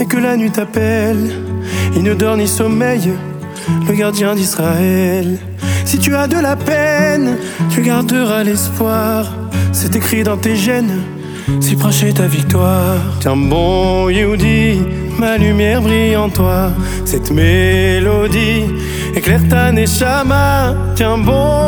et que la nuit t'appelle, il ne dort ni sommeil, le gardien d'Israël. Si tu as de la peine, tu garderas l'espoir. C'est écrit dans tes gènes, si proche est ta victoire. Tiens bon Yehudi, ma lumière brille en toi. Cette mélodie éclaire ta neshama. Tiens bon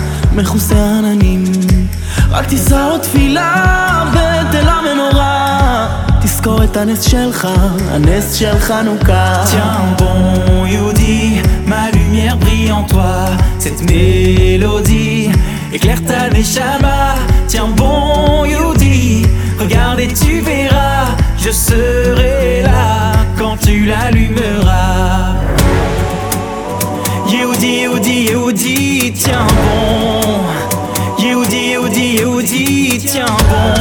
מכוסה עננים רק תישא עוד תפילה בתל המנורה תזכור את הנס שלך, הנס של חנוכה Tiens bon Yehudi, ma lumière brille en toi Cette mélodie éclaire ta neshama Tiens bon Yehudi, regarde et tu verras Je serai là quand tu l'allumeras Yehudi, Yehudi, Yehudi, tiens bon Yehudi, Yehudi, Yehudi, tiens bon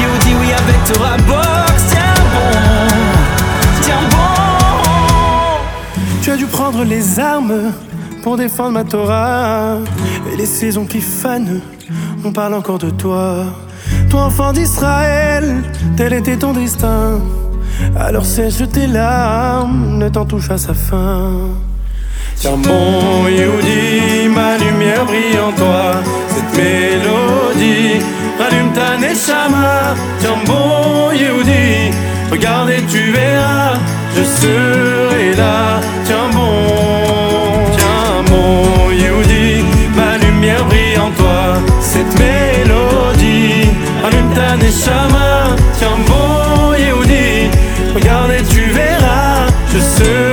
Yehudi, oui avec Torah Box, tiens bon Tiens bon Tu as dû prendre les armes pour défendre ma Torah. Et les saisons qui fanent, on parle encore de toi. Toi, enfant d'Israël, tel était ton destin. Alors sèche tes larmes, le temps touche à sa fin. Tiens bon, Yehudi, ma lumière brille en toi. Cette mélodie rallume ta neshama. Tiens bon, Yehudi, regarde et tu verras, je serai là. Tiens bon, tiens bon, Yehudi, ma lumière brille en toi. Cette mélodie rallume ta neshama. Tiens bon, Yehudi, regarde et tu verras, je serai